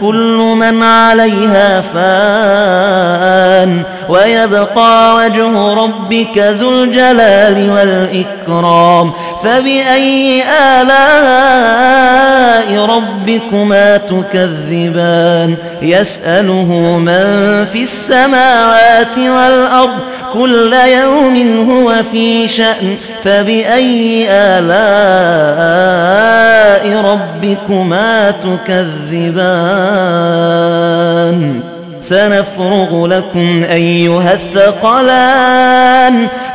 كل من عليها فان ويبقى وجه ربك ذو الجلال والإكرام فبأي آلاء ربكما تكذبان؟ يسأله من في السماوات والأرض كل يوم هو في شأن فبأي آلاء ربكما تكذبان؟ سنفرغ لكم أيها الثقلان.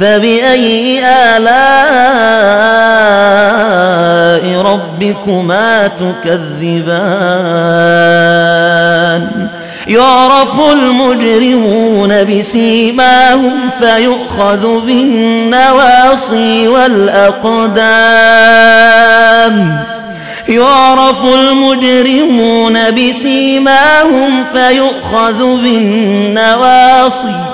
فبأي آلاء ربكما تكذبان؟ يعرف المجرمون بسيماهم فيؤخذ بالنواصي والأقدام. يعرف المجرمون بسيماهم فيؤخذ بالنواصي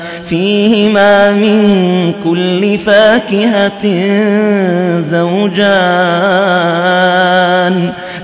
فيهما من كل فاكهة زوجان.